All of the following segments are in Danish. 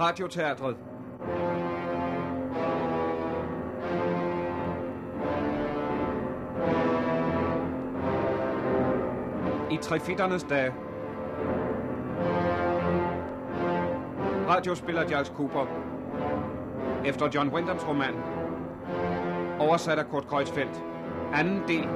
Radioteatret. I trefitternes dage. Radiospiller Giles Cooper. Efter John Wyndhams roman. Oversat af Kurt Kreuzfeldt. Anden del.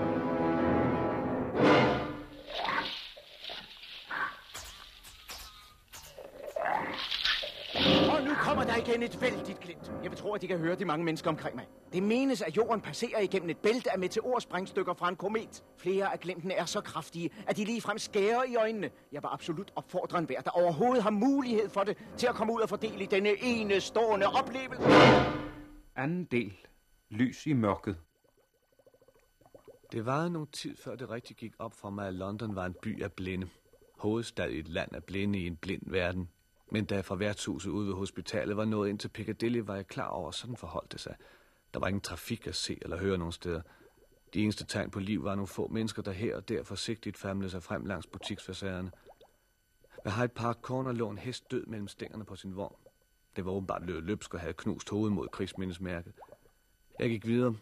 Igen et vældigt glimt. Jeg vil tro, at de kan høre de mange mennesker omkring mig. Det menes, at jorden passerer igennem et bælte af meteorsprængstykker fra en komet. Flere af glimtene er så kraftige, at de ligefrem skærer i øjnene. Jeg vil absolut opfordre en hver, der overhovedet har mulighed for det, til at komme ud og fordele i denne enestående oplevelse. Anden del. Lys i mørket. Det varede nogen tid, før det rigtig gik op for mig, at London var en by af blinde. Hovedstad i et land af blinde i en blind verden. Men da jeg fra værtshuset ude ved hospitalet var nået ind til Piccadilly, var jeg klar over, at sådan forholdt det sig. Der var ingen trafik at se eller høre nogen steder. De eneste tegn på liv var nogle få mennesker, der her og der forsigtigt famlede sig frem langs butiksfacaderne. Ved Hyde Park Corner lå en hest død mellem stængerne på sin vogn. Det var åbenbart løbet løbsk og havde knust hovedet mod krigsmindesmærket. Jeg gik videre,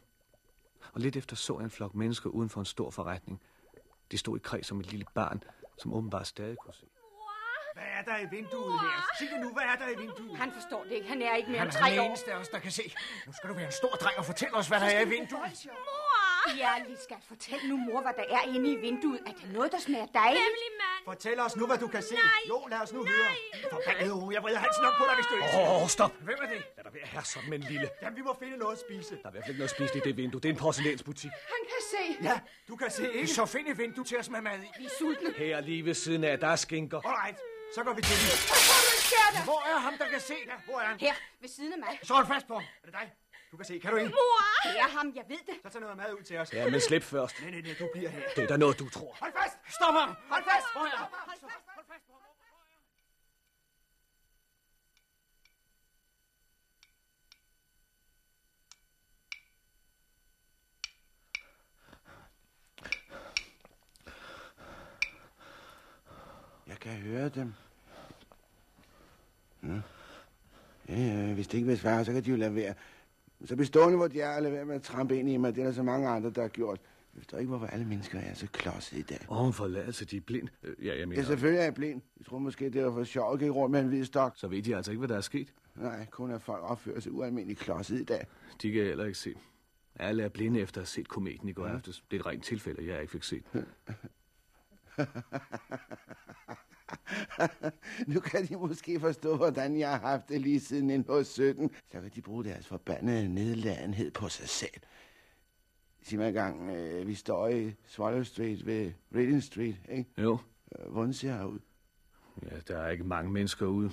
og lidt efter så jeg en flok mennesker uden for en stor forretning. De stod i kreds som et lille barn, som åbenbart stadig kunne se. Hvad er der i vinduet her? Sig det nu, hvad er der i vinduet? Han forstår det ikke. Han er ikke mere Han end er tre den år. eneste af os, der kan se. Nu skal du være en stor dreng og fortælle os, hvad der er i vinduet. Ja, lige skal fortæl nu, mor, hvad der er inde i vinduet. Er det noget, der smager dejligt? Nemlig mand. Fortæl os nu, hvad du kan se. Nej. Jo, lad os nu høre. Forbandet unge, jeg vrider halsen op på dig, hvis du ikke Åh, oh, stop! Hvem er det? Lad dig være her sådan med en lille. Jamen, vi må finde noget at spise. Der er i hvert fald ikke noget spist i det vindue. Det er en porcelænsbutik. Han kan se. Ja, du kan se, ikke? Så find et vindue til at smage mad i. Vi er sultne. Her lige ved siden af, der er skinker. Alright, så går vi til det. Hvor er ham, der kan se dig? Hvor er han? Her, ved siden af mig. Så hold fast på ham. Er det dig? Du kan se, kan du ikke? Mor! Det er ham, jeg ved det. Så tag noget mad ud til os. Ja, men slip først. Nej, nej, nej, du bliver her. Det er da noget, du tror. Hold fast! Stop ham! Hold fast! Hvor er han? Hold fast! Hold fast høre dem. Ja, ja, ja hvis det ikke vil svare, så kan de jo lade være. Så bliv stående, hvor de er, og lade være med at trampe ind i mig. Det er der så mange andre, der har gjort. Jeg forstår ikke, hvorfor alle mennesker er så klodset i dag. Åh, en forladelse, de er blind. Øh, Ja, jeg Ja, mener, selvfølgelig er jeg blind. Jeg tror måske, det var for sjov at gik rundt med en hvid stok. så ved de altså ikke, hvad der er sket. Nej, kun at folk opfører sig ualmindeligt klodset i dag. De kan heller ikke se. Alle er blinde efter at have set kometen i går ja. aftes. Det er et rent tilfælde, jeg ikke fik set. nu kan de måske forstå, hvordan jeg har haft det lige siden 1917. Så kan de bruge deres forbandede nedladenhed på sig selv. Sig mig engang, øh, vi står i Swallow Street ved Reading Street, ikke? Jo, Øh, Hvordan ser jeg ud? ja, der er ikke mange mennesker ude.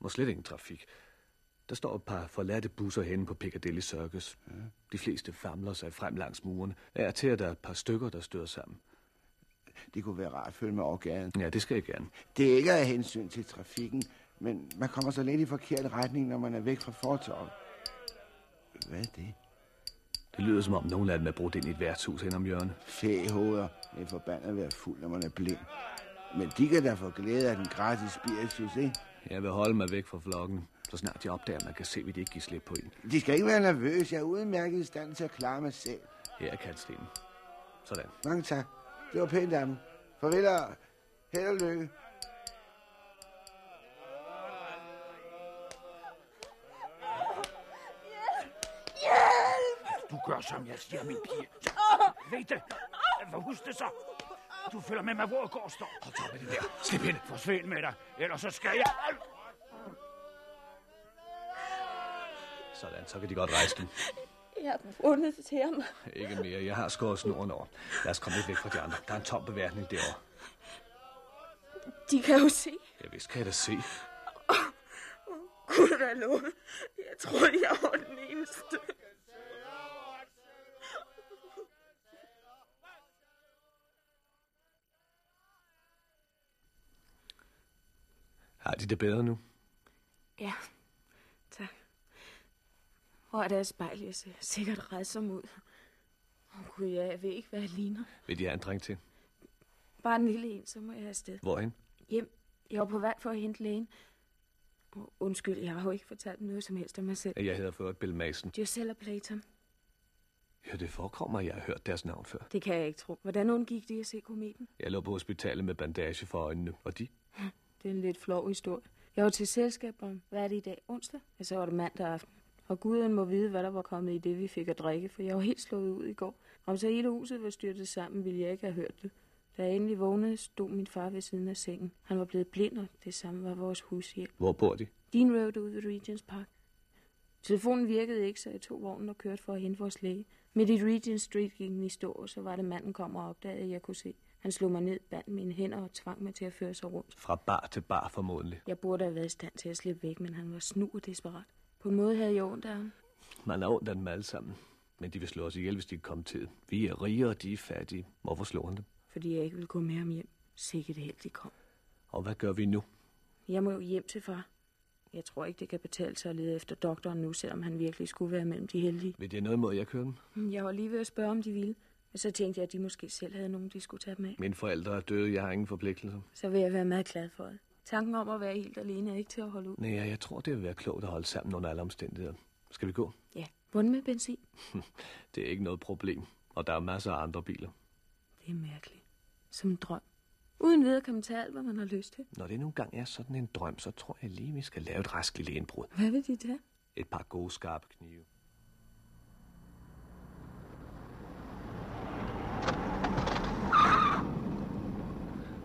Og slet ingen trafik. Der står et par forladte busser henne på Piccadilly Circus. De fleste famler sig frem langs murene. Er til, at der er et par stykker, der støder sammen. Det kunne være rart at følge med over gaden. Ja, det skal jeg gerne. Det er ikke af hensyn til trafikken, men man kommer så lidt i forkert retning, når man er væk fra fortorvet. Hvad er det? Det lyder som om nogen af dem er brudt ind i et værtshus hen om hjørnet. Fæhoveder. Det er forbandet at være fuld, når man er blind. Men de kan da få glæde af den gratis spiritus, ikke? Jeg vil holde mig væk fra flokken, så snart de opdager, at man kan se, at de ikke giver slip på en. De skal ikke være nervøse. Jeg er udmærket i stand til at klare mig selv. Her er kaldstenen. Sådan. Mange tak. Det var pænt af dem. Farvel og held og lykke. Du gør, som jeg siger, min pige. Så, ved det. For husk det så. Du følger med mig, hvor jeg går og står. Hold så med det der. Slip hende. Forsvind med dig. Ellers så skal jeg... Sådan, så kan de godt rejse den. Jeg har fundet til ham. Ikke mere. Jeg har skåret snoren over. Lad os komme lidt væk fra de andre. Der er en tom beværtning derovre. De kan jo se. Ja, vist kan jeg da se. Gud da lov. Jeg tror, jeg var den eneste. Har de det bedre nu? Ja. Hvor er deres spejl? Jeg ser sikkert redsom ud. Åh, oh, Gud, jeg ved ikke, hvad jeg ligner. Vil de have en dreng til? Bare en lille en, så må jeg afsted. Hvorhen? Hjem. Jeg var på vej for at hente lægen. Oh, undskyld, jeg har jo ikke fortalt noget som helst om mig selv. Jeg hedder for Bill Mason. Gisella Platon. Ja, det forekommer, at jeg har hørt deres navn før. Det kan jeg ikke tro. Hvordan undgik de at se kometen? Jeg lå på hospitalet med bandage for øjnene, og de? Det er en lidt flov historie. Jeg var til selskab om, hvad er det i dag? Onsdag? Ja, så var det mandag aften. Og guden må vide, hvad der var kommet i det, vi fik at drikke, for jeg var helt slået ud i går. Om så hele huset var styrtet sammen, ville jeg ikke have hørt det. Da jeg endelig vågnede, stod min far ved siden af sengen. Han var blevet blind, og det samme var vores hushjælp. Hvor bor de? Dean Road ude ved Regents Park. Telefonen virkede ikke, så jeg tog vognen og kørte for at hente vores læge. Midt i Regent Street gik den i stå, og så var det manden kom og opdagede, at jeg kunne se. Han slog mig ned, bandt mine hænder og tvang mig til at føre sig rundt. Fra bar til bar formodentlig. Jeg burde have været i stand til at slippe væk, men han var snu og desperat. På en måde havde jeg ondt af ham. Man er ondt af dem alle sammen. Men de vil slå os ihjel, hvis de kommer til. Vi er rige, og de er fattige. Hvorfor slår han dem? Fordi jeg ikke ville gå med ham hjem. Sikkert held, de kom. Og hvad gør vi nu? Jeg må jo hjem til far. Jeg tror ikke, det kan betale sig at lede efter doktoren nu, selvom han virkelig skulle være mellem de heldige. Vil det noget mod, jeg kører dem? Jeg var lige ved at spørge, om de ville. Men så tænkte jeg, at de måske selv havde nogen, de skulle tage dem af. Mine forældre er døde, jeg har ingen forpligtelser. Så vil jeg være meget glad for det. Tanken om at være helt alene er ikke til at holde ud. Nej, jeg tror, det vil være klogt at holde sammen under alle omstændigheder. Skal vi gå? Ja, vund med benzin. Det er ikke noget problem. Og der er masser af andre biler. Det er mærkeligt. Som en drøm. Uden videre kan man tage alt, hvad man har lyst til. Når det nu engang er sådan en drøm, så tror jeg lige, vi skal lave et rask lille indbrud. Hvad vil de tage? Et par gode, skarpe knive.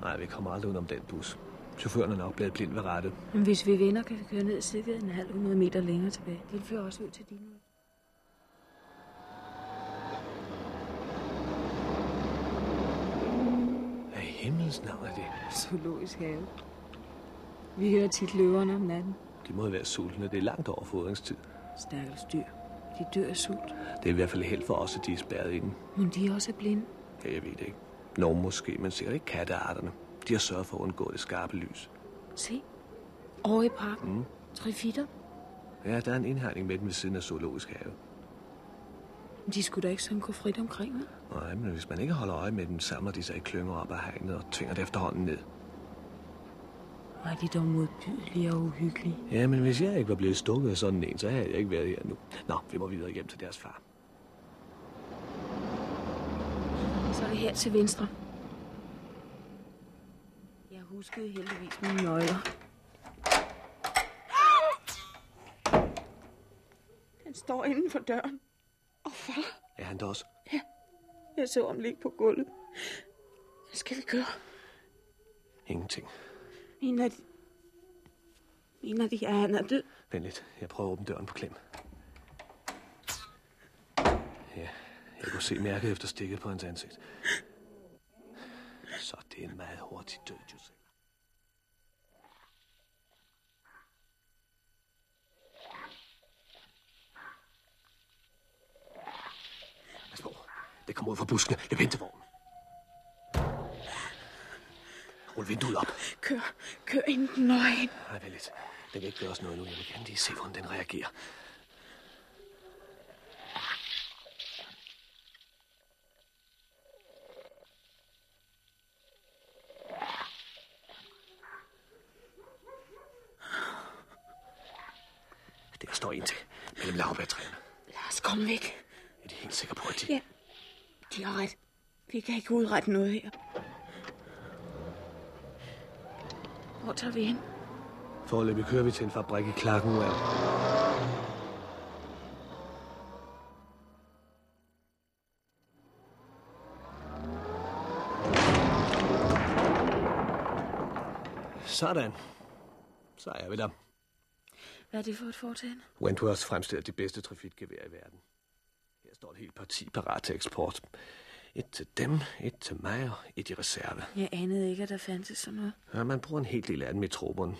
Nej, vi kommer aldrig ud om den bus. Chaufføren er nok blevet blind ved rettet. Men hvis vi vinder, kan vi køre ned cirka en halv hundrede meter længere tilbage. Den fører også ud til din. Hvad i himlens navn er det? Zoologisk have. Vi hører tit løverne om natten. De må være sultne. Det er langt over fodringstid. Stakkels dyr. De dør af sult. Det er i hvert fald helt for os, at de er spærret inde. Men de er også blinde. Ja, jeg ved det ikke. Nogle måske, men sikkert ikke kattearterne. De har sørget for at undgå det skarpe lys. Se. Over i parken. Mm. Trifitter. Ja, der er en indhegning med dem ved siden af zoologisk have. De skulle da ikke sådan gå frit omkring, vel? Nej, men hvis man ikke holder øje med dem, samler de sig i klynger op af hegnet og tvinger det efterhånden ned. Er de dog modbydelige og uhyggelige. Ja, men hvis jeg ikke var blevet stukket af sådan en, så havde jeg ikke været her nu. Nå, vi må videre hjem til deres far. Så er det her til venstre. Jeg huskede heldigvis mine nøgler. Han står inden for døren. Åh, far. Er han der også? Jeg så ham ligge på gulvet. Hvad skal vi gøre? Ingenting. Mener de... Mener de, at han er død? Vent lidt. Jeg prøver at åbne døren på klem. Ja, jeg kunne se mærket efter stikket på hans ansigt. Så det er en meget hurtig død, Josef. Pas på. Det kommer ud fra buskene. Jeg venter vognen. Rul vinduet op. Kør, kør ind den nøgen. Nej, vent lidt. Den kan ikke gøre os noget nu. Jeg vil gerne lige se, hvordan den reagerer. Der står en til mellem lavbærtræerne. Lad os komme væk. Er de helt sikre på, at de... Ja, de har ret. Vi kan ikke udrette noget her. Hvor tager vi hen? Foreløbig kører vi til en fabrik i Klagenwald. Sådan. Så er vi der. Hvad er det for et foretagende? Wentworth fremstiller de bedste trafikgeværer i verden. Står et helt parti parat til eksport. Et til dem, et til mig og et i reserve. Jeg anede ikke, at der fandtes sådan noget. Ja, man bruger en hel del af dem i troberne.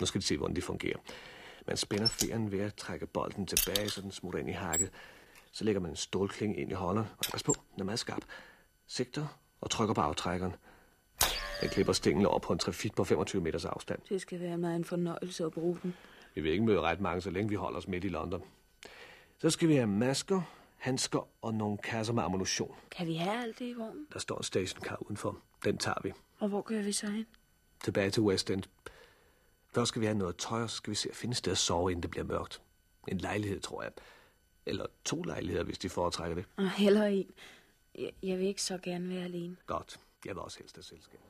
Nu skal de se, hvordan de fungerer. Man spænder feren ved at trække bolden tilbage, så den smutter ind i hakket. Så lægger man en stålklinge ind i holderen. Og pas på, den er meget skarp. Sigter og trykker på aftrækkeren. Den klipper stængel over på en trafik på 25 meters afstand. Det skal være meget en fornøjelse at bruge den. Vi vil ikke møde ret mange, så længe vi holder os midt i London. Så skal vi have masker, handsker og nogle kasser med ammunition. Kan vi have alt det i vognen? Der står en stationcar udenfor. Den tager vi. Og hvor kører vi så hen? Tilbage til West End. Først skal vi have noget tøj, og så skal vi se at finde et sted at sove, inden det bliver mørkt. En lejlighed, tror jeg. Eller to lejligheder, hvis de foretrækker det. Og heller en. Jeg, jeg vil ikke så gerne være alene. Godt. Jeg vil også helst have selskab.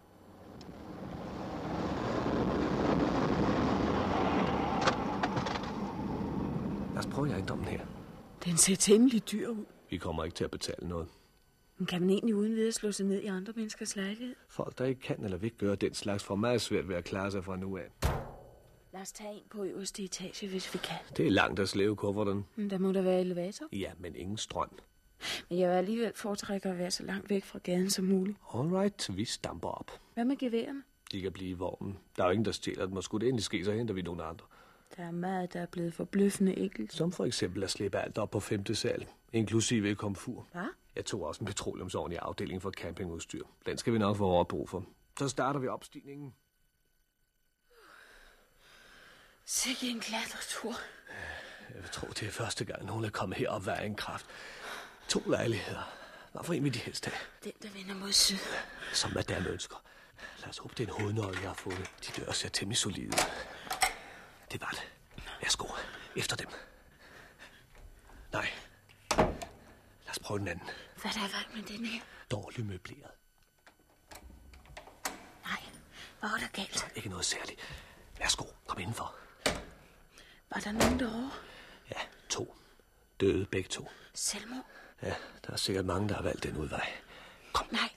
Lad os prøve ejendommen her. Den ser temmelig dyr ud. Vi kommer ikke til at betale noget. Men kan man egentlig uden videre slå sig ned i andre menneskers lejlighed? Folk, der ikke kan eller vil gøre den slags, får meget svært ved at klare sig fra nu af. Lad os tage en på øverste etage, hvis vi kan. Det er langt at slæve kufferten. Men der må der være elevator. Ja, men ingen strøm. Men jeg vil alligevel foretrække at være så langt væk fra gaden som muligt. Alright, vi stamper op. Hvad med geværerne? De kan blive i vognen. Der er jo ingen, der stjæler dem, og skulle det endelig ske, så henter vi nogle andre. Der er meget, der er blevet forbløffende enkelt. Som for eksempel at slippe alt op på femte sal, inklusive et komfur. Hvad? Jeg tog også en petroleumsovn i afdelingen for campingudstyr. Den skal vi nok få hårdt brug for. Så starter vi opstigningen. Sikke en klatretur. Jeg tror, det er første gang, nogen er kommet herop hver en kraft. To lejligheder. Hvad for en vil de helst have? Den, der vender mod syd. Som madame ønsker. Lad os håbe, det er en hovednøgle, jeg har fundet. De dør ser temmelig solide. Det var det. Værsgo. Efter dem. Nej. Lad os prøve den anden. Hvad er der i med den her? Dårligt møbleret. Nej, hvad var der galt? Ikke noget særligt. Værsgo. Kom indenfor. Var der nogen derovre? Ja, to. Døde begge to. Selvmord? Ja, der er sikkert mange, der har valgt den udvej. Kom. Nej,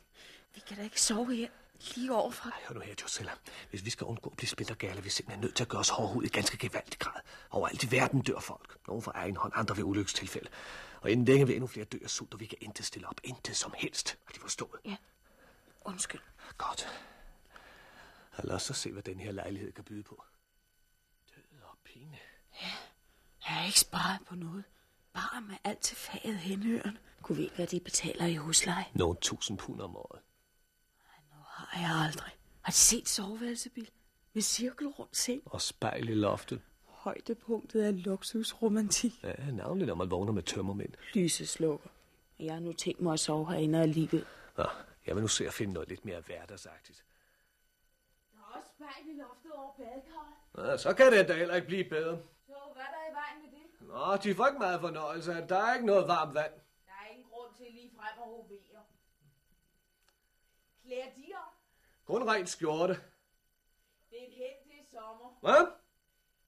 vi kan da ikke sove her. Lige overfra. Hør nu her, Josella. Hvis vi skal undgå at blive spiltergale, er vi simpelthen nødt til at gøre os hårdhud i ganske gevaldig grad. Overalt i verden dør folk. Nogle for egen hånd, andre ved ulykkestilfælde. Og inden længe vil endnu flere dø af sult, og vi kan intet stille op. Intet som helst. Har de forstået? Ja, undskyld. Godt. Og lad os så se, hvad den her lejlighed kan byde på. Død og pine. Jeg har ikke sparet på noget. Bare med alt til faget henhørende. Kunne vi ikke, hvad de betaler i husleje? Nogle tusind pund om året. Har jeg aldrig. Har de set soveværelsebil? Med cirkelrundt seng? Og spejl i loftet. Højdepunktet af luksusromantik. Ja, navnlig når man vågner med tømmermænd. Lyset slukker. Jeg har nu tænkt mig at sove herinde alligevel. Nå, jeg vil nu se at finde noget lidt mere hverdagsagtigt. Der er også spejl i loftet over badekarret. Ja, så kan det da heller ikke blive bedre. Så hvad er der i vejen med det? Nå, de får ikke meget fornøjelse af. Der er ikke noget varmt vand. Der er ingen grund til lige frem at hovere. Klæder de op? Kun ren skjorte. Det er et held, det er sommer. Hvad?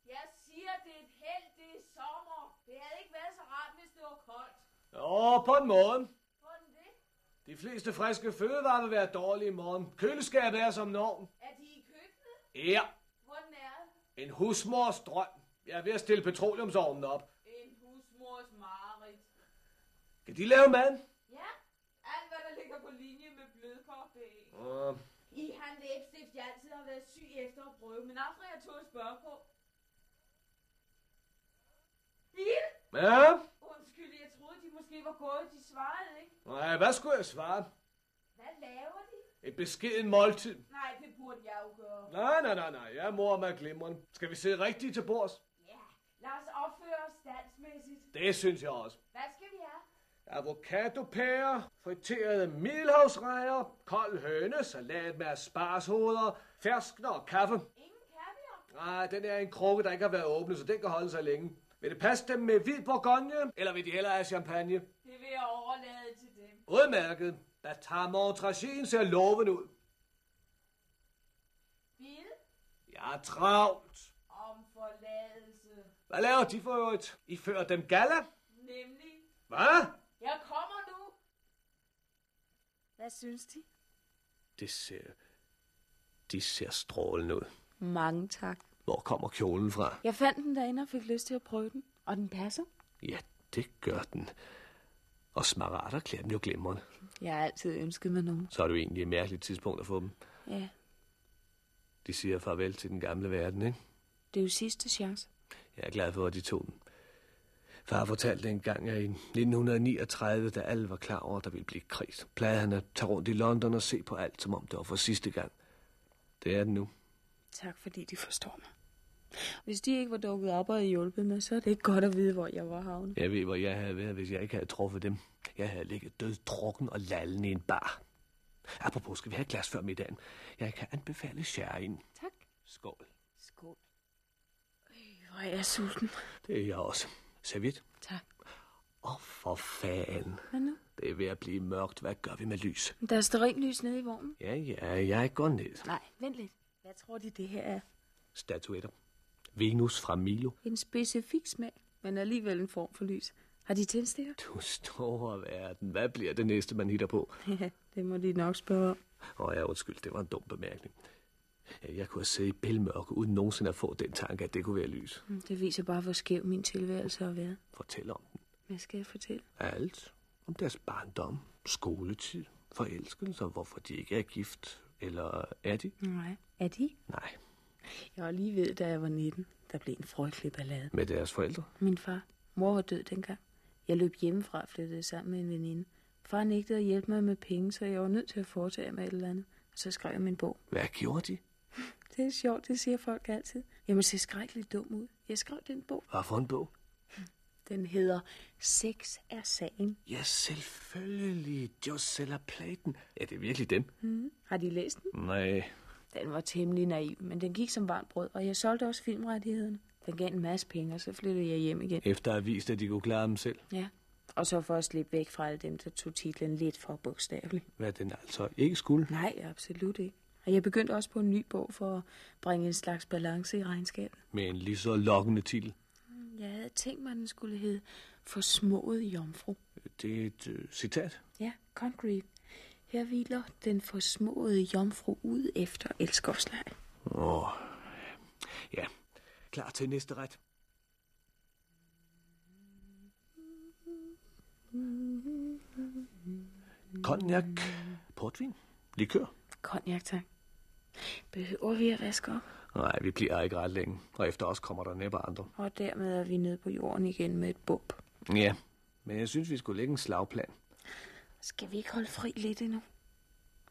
Jeg siger, det er et held, det er sommer. Det havde ikke været så rart, hvis det var koldt. Jo, på en måde. Hvordan det? De fleste friske fødevarer vil være dårlige i morgen. Køleskabet er som norm. Er de i køkkenet? Ja, Hvordan er det? en husmors drøm. Jeg er ved at stille petroleumsovnen op. En husmors mareridt. Kan de lave mad? Ja, alt hvad der ligger på linje med blødkogte æg. Uh, I han læbstift, jeg altid har været syg efter at prøve, men aldrig jeg tog spørge på. Bill? ja? Undskyld, jeg troede, de måske var gået. De svarede ikke. Nej, hvad skulle jeg svare? Hvad laver de? Et beskeden måltid. Nej, det burde jeg jo gøre. Nej, nej, nej, nej. Jeg mor med glimrende. Skal vi sidde rigtigt til bords? Ja, lad os opføre os standsmæssigt. Det synes jeg også. Hvad? Avocadopærer, friterede middelhavsrejer, kold høne, salat med asparshoveder, ferskner og kaffe. Ingen kaviar? Nej, den er en krukke, der ikke har været åbnet, så den kan holde sig længe. Vil det passe dem med hvid bourgogne, eller vil de hellere have champagne? Det vil jeg overlade til dem. Udmærket. Tamontragien ser lovende ud. Bill? Jeg er travlt. Om forladelse. Hvad laver de for øvrigt? I fører dem gala? Nemlig, Hvad? Jeg kommer nu. Hvad synes de? Det ser... De ser strålende ud. Mange tak. Hvor kommer kjolen fra? Jeg fandt den derinde og fik lyst til at prøve den. Og den passer. Ja, det gør den. Og smarater klæder dem jo glimrende. Jeg har altid ønsket mig nogen. Så er det jo egentlig et mærkeligt tidspunkt at få dem. Ja, De siger farvel til den gamle verden, ikke? det er jo sidste chance. Jeg er glad for, at de tog den. Far fortalte engang, at i 1939, da alle var klar over, at der ville blive krig, plejede han at tage rundt i London og se på alt, som om det var for sidste gang. Det er den nu. Tak, fordi de forstår mig. Hvis de ikke var dukket op og havde hjulpet mig, så er det ikke godt at vide, hvor jeg var havnet. Jeg ved, hvor jeg havde været, hvis jeg ikke havde truffet dem. Jeg havde ligget død, drukken og lallen i en bar. Apropos, skal vi have et glas før middagen? Jeg kan anbefale sherryen. Tak. Skål. Skål. Hvor er jeg sulten. Det er jeg også. Serviet? Tak. Åh, oh, for fanden. Hvad nu? Det er ved at blive mørkt. Hvad gør vi med lys? Der er sterinlys nede i vognen. Ja, ja, jeg går ned. Nej, vent lidt. Hvad tror de, det her er? Statuetter. Venus fra Milo. En specifik smag, men alligevel en form for lys. Har de tændstikker? Du store verden. Hvad bliver det næste, man hitter på? Ja, det må de nok spørge om. Åh, oh, ja, undskyld. Det var en dum bemærkning. Ja, Jeg kunne have siddet i bælmørke, uden nogensinde at få den tanke, at det kunne være lys. Mm, Det viser bare, hvor skæv min tilværelse har været. Fortæl om den. Hvad skal jeg fortælle? Alt. Om deres barndom, skoletid, forelskelser, hvorfor de ikke er gift. Eller er de? Nej. Er de? Nej. Jeg var lige ved, da jeg var 19. Der blev en frygtelig ballade. Med deres forældre? Min far. Mor var død dengang. Jeg løb hjemmefra og flyttede sammen med en veninde. Far nægtede at hjælpe mig med penge, så jeg var nødt til at foretage mig et eller andet. Og så skrev jeg min bog. Hvad gjorde de? Det er sjovt, det siger folk altid. Jeg må se skrækkeligt dum ud. Jeg skrev den bog. Hvad for en bog? Den hedder Sex er sagen. Ja, selvfølgelig. Josella Platen. Ja, det er virkelig den. Mm. Har de læst den? Nej. Den var temmelig naiv, men den gik som varmt brød, og jeg solgte også filmrettighederne. Den gav en masse penge, og så flyttede jeg hjem igen. Efter at have vist, at de kunne klare dem selv. Ja, og så for at slippe væk fra alle dem, der tog titlen lidt for bogstaveligt. Hvad den altså ikke skulle. Nej, absolut ikke. Og jeg begyndte også på en ny bog for at bringe en slags balance i regnskabet. Med en lige så lokkende titel. Jeg havde tænkt mig, at den skulle hedde Forsmået Jomfru. Det er et øh, citat. Ja, Concrete. Her hviler den forsmåede jomfru ud efter elskovsleg. Åh, ja. Klar til næste ret. Cognac, portvin, likør. Konjak, tak. Behøver vi at vaske op? Nej, vi bliver ikke ret længe, og efter os kommer der næppe andre. Og dermed er vi nede på jorden igen med et bump. Ja, men jeg synes, vi skulle lægge en slagplan. Skal vi ikke holde fri lidt endnu?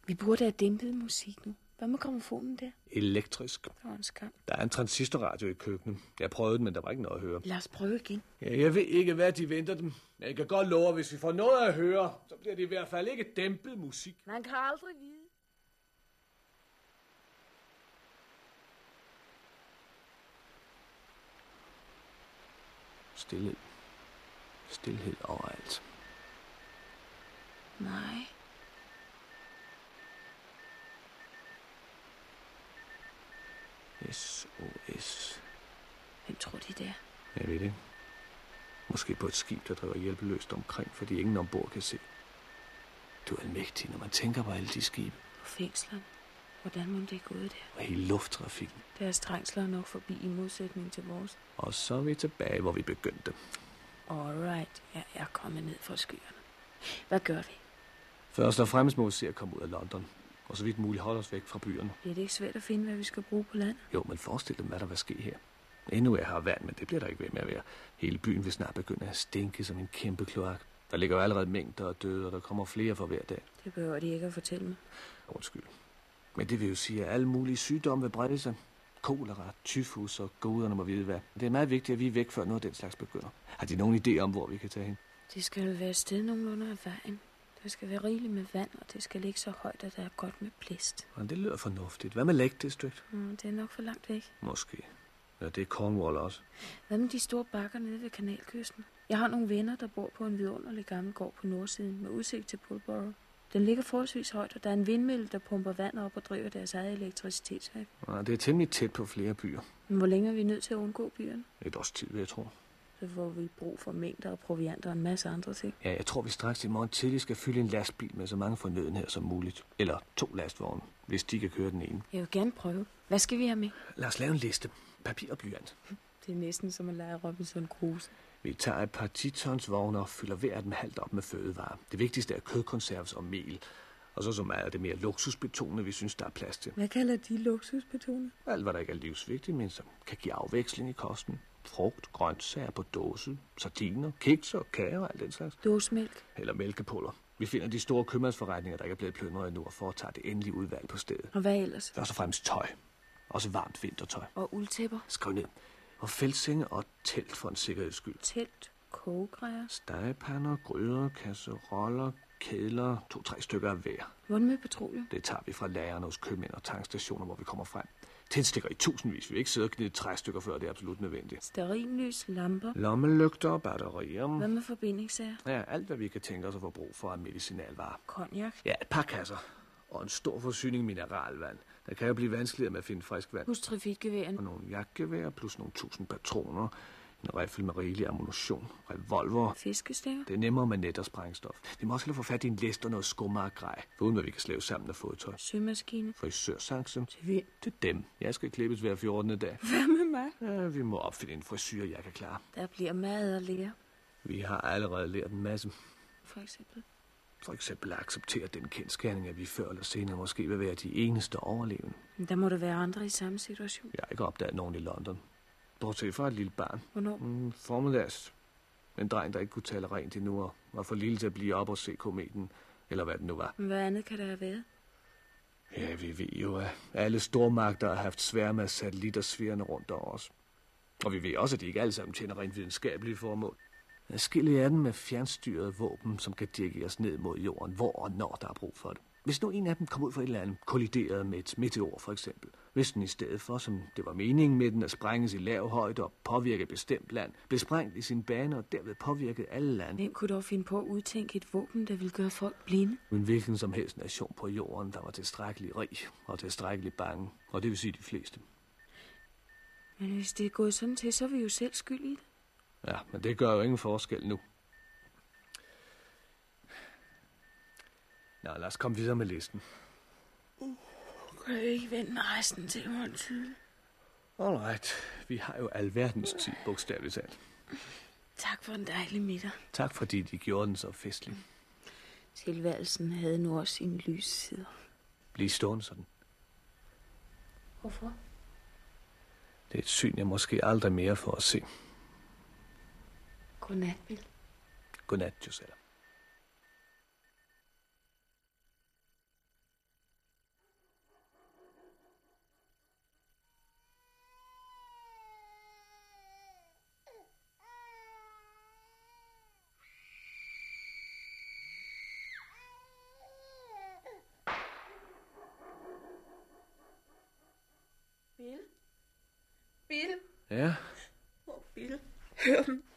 Vi burde have dæmpet musik nu. Hvad med gramofonen der? Elektrisk. Det var en skam. Der er en transistorradio i køkkenet. Jeg prøvede den, men der var ikke noget at høre. Lad os prøve igen. Ja, jeg ved ikke, hvad de venter dem. Jeg kan godt love, at hvis vi får noget at høre, så bliver det i hvert fald ikke dæmpet musik. Man kan aldrig vide. Stilhed. Stilhed overalt. Nej. SOS. Hvem tror de det er? Jeg ved det. Måske på et skib, der driver hjælpeløst omkring, fordi ingen ombord kan se. Du er almægtig, når man tænker på alle de skibe På fængslerne. Hvordan må det er gået der? og hele lufttrafikken. Deres trængsler er nok forbi i modsætning til vores. Og så er vi tilbage, hvor vi begyndte. Alright, jeg er kommet ned fra skyerne. Hvad gør vi? Først og fremmest må vi se at komme ud af London. Og så vidt muligt holde os væk fra byerne. Bliver det ikke svært at finde, hvad vi skal bruge på land? Jo, men forestil dig, hvad der vil ske her. Endnu er her vand, men det bliver der ikke ved med at være. Hele byen vil snart begynde at stinke som en kæmpe kloak. Der ligger jo allerede mængder af døde, og der kommer flere for hver dag. Det behøver de ikke at fortælle mig. Undskyld. Men det vil jo sige, at alle mulige sygdomme vil brede sig. Kolera, tyfus og guderne må vide hvad. Det er meget vigtigt, at vi er væk, før noget af den slags begynder. Har de nogen idé om, hvor vi kan tage hen? Det skal jo være et sted nogenlunde af vejen. Der skal være rigeligt med vand, og det skal ligge så højt, at der er godt med blæst. Og det lyder fornuftigt. Hvad med Lake District? Mm, det er nok for langt væk. Måske. Ja, det er Cornwall også. Hvad med de store bakker nede ved kanalkysten? Jeg har nogle venner, der bor på en vidunderlig gammel gård på nordsiden med udsigt til Pulborough. Den ligger forholdsvis højt, og der er en vindmølle, der pumper vand op og driver deres eget elektricitetsværk. Ja, det er temmelig tæt på flere byer. Men hvor længe er vi nødt til at undgå byerne? Et års tid, vil jeg tro. Så får vi brug for mængder af provianter og en masse andre ting. Ja, jeg tror, vi straks i morgen tidlig skal fylde en lastbil med så mange fornødenheder som muligt. Eller to lastvogne, hvis de kan køre den ene. Jeg vil gerne prøve. Hvad skal vi have med? Lad os lave en liste. Papir og blyant. Det er næsten som at lege Robinson Crusoe. Vi tager et par 10 tons vogne og fylder hver af dem halvt op med fødevarer. Det vigtigste er kødkonserves og mel. Og så så meget af det mere luksusbetonede, vi synes, der er plads til. Hvad kalder de luksusbetonet? Alt, hvad der ikke er livsvigtigt, men som kan give afveksling i kosten. Frugt, grøntsager på dåse, sardiner, kiks og kager og alt den slags. Dåsemælk. Eller mælkepuller. Vi finder de store købmandsforretninger, der ikke er blevet plyndret endnu, og foretager det endelige udvalg på stedet. Og hvad ellers? Først og fremmest tøj. Også varmt vintertøj. Og uldtæpper. Skriv ned. Og fældsenge og telt for en sikkerheds skyld. Telt. Kogegrejer. Stegepander, gryder, kasseroller, kedler, to-tre stykker af hver. Hvordan med petroleum? Det tager vi fra lagerne hos købmænd og tankstationer, hvor vi kommer frem. Tændstikker i tusindvis. Vi vil ikke sidde og gnide træstykker, før det er absolut nødvendigt. Sterinlys, lamper. Lommelygter og batterier. Hvad med forbindingssager? Ja, alt hvad vi kan tænke os at få brug for af medicinalvarer. Konjak. Ja, et par kasser. Og en stor forsyning mineralvand. Der kan jo blive vanskeligere med at finde frisk vand. Hus trafikgeværen. Og nogle jagtgeværer plus nogle tusind patroner. En riffel med rigelig ammunition. Revolver. Fiskestænger. Det er nemmere med net og sprængstof. Vi må også hellere få fat i en list og noget skummer og grej. Uden hvad vi kan slæve sammen af fodtøj. Sømaskine. Frisørsangse. Til vind. Til dem. Jeg skal klippes hver 14. dag. Hvad med mig? Ja, vi må opfinde en frisyr, jeg kan klare. Der bliver mad og lære. Vi har allerede lært en masse. For eksempel. For eksempel at acceptere den kendskærning, at vi før eller senere måske vil være de eneste overlevende. Men der må der være andre i samme situation. Jeg har ikke opdaget nogen i London. Bortset fra et lille barn. Hvornår? Mm, formiddags. En dreng, der ikke kunne tale rent endnu, og var for lille til at blive op og se kometen, eller hvad det nu var. Men hvad andet kan der have været? Ja, vi ved jo, at alle stormagter har haft sværme af satellitter svirrende rundt over os. Og vi ved også, at de ikke alle sammen tjener rent videnskabelige formål. Skille af dem med fjernstyrede våben, som kan dirigeres ned mod jorden, hvor og når der er brug for det. Hvis nu en af dem kom ud for et eller andet, kollideret med et meteor for eksempel, hvis den i stedet for, som det var meningen med den, at sprænges i lav højde og påvirke et bestemt land, blev sprængt i sin bane og derved påvirket alle lande. Hvem kunne dog finde på at udtænke et våben, der ville gøre folk blinde? Men hvilken som helst nation på jorden, der var tilstrækkeligt rig og tilstrækkeligt bange, og det vil sige de fleste. Men hvis det er gået sådan til, så er vi jo selv skyld i det. Ja, men det gør jo ingen forskel nu. Nå, lad os komme videre med listen. Kan jeg ikke vende resten til morgen Alright, vi har jo alverdens tid, bogstaveligt talt. Tak for en dejlig middag. Tak fordi de gjorde den så festlig. Tilværelsen havde nu også sine lyssider. Bliv stående sådan. Hvorfor? Det er et syn, jeg måske aldrig mere får at se. Godnat, Bill. Godnat, Josella. Bill? Bill? Ja, Åh, Bill. Hør dem.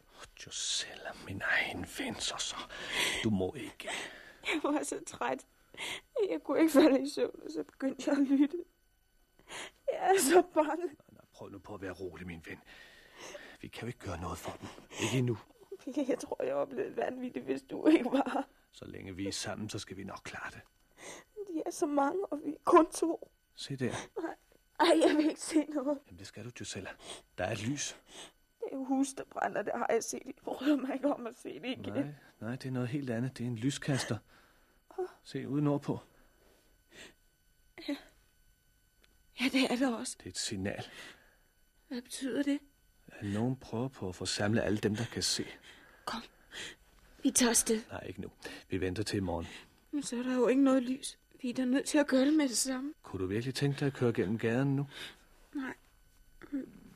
Josella, min egen ven, så så. Du må ikke. Jeg var så træt. Jeg kunne ikke falde i søvn, og så begyndte jeg at lytte. Jeg er så bange. Nå, prøv nu på at være rolig, min ven. Vi kan jo ikke gøre noget for dem. Ikke endnu. Jeg tror, jeg var blevet vanvittig, hvis du ikke var. Så længe vi er sammen, så skal vi nok klare det. De er så mange, og vi er kun to. Se der. Ej, jeg vil ikke se noget. Jamen, det skal du, Josella. Der er et lys. Er jo hus, der brænder, det har jeg set. Jeg bryder mig ikke om at se det igen. Nej, nej, det er noget helt andet. Det er en lyskaster. Se ude nordpå. Ja, det er det også. Det er et signal. Hvad betyder det? At nogen prøver på at få samlet alle dem, der kan se. Kom, vi tager sted. Nej, ikke nu. Vi venter til i morgen. Men så er der jo ikke noget lys. Vi er da nødt til at gøre det med det samme. Kunne du virkelig tænke dig at køre gennem gaden nu? Nej.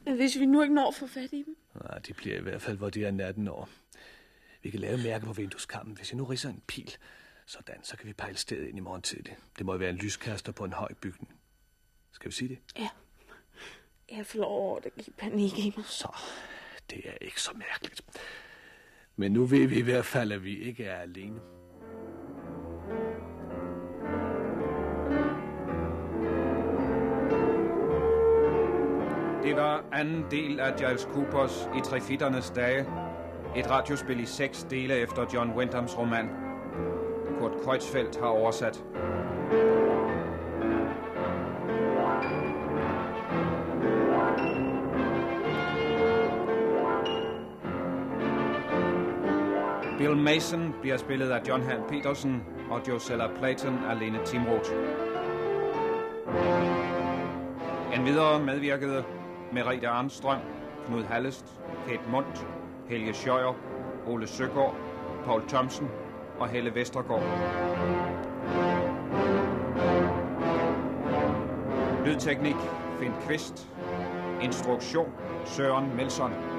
Men hvis vi nu ikke når at få fat i dem? Nej, de bliver i hvert fald, hvor de er natten over. Vi kan lave mærke på vindueskammen. Hvis jeg nu ridser en pil, sådan, så kan vi pejle stedet ind i morgen tidlig. Det må være en lyskaster på en høj bygning. Skal vi sige det? Ja. Jeg får over, der gik panik i mig. Så, det er ikke så mærkeligt. Men nu ved vi i hvert fald, at vi ikke er alene. Det var anden del af Giles Coopers I Trefitternes dage. Et radiospil i seks dele efter John Wyndhams roman. Kurt Kreutzfeldt har oversat. Bill Mason bliver spillet af John Han Petersen og Josella Platon af Lene Timroth. Endvidere medvirkede Merete Arnstrøm, Knud Hallest, Kate Mundt, Helge Schøjer, Ole Søgaard, Paul Thomsen og Helle Vestergaard. Lydteknik, Finn Kvist. Instruktion, Søren Melson.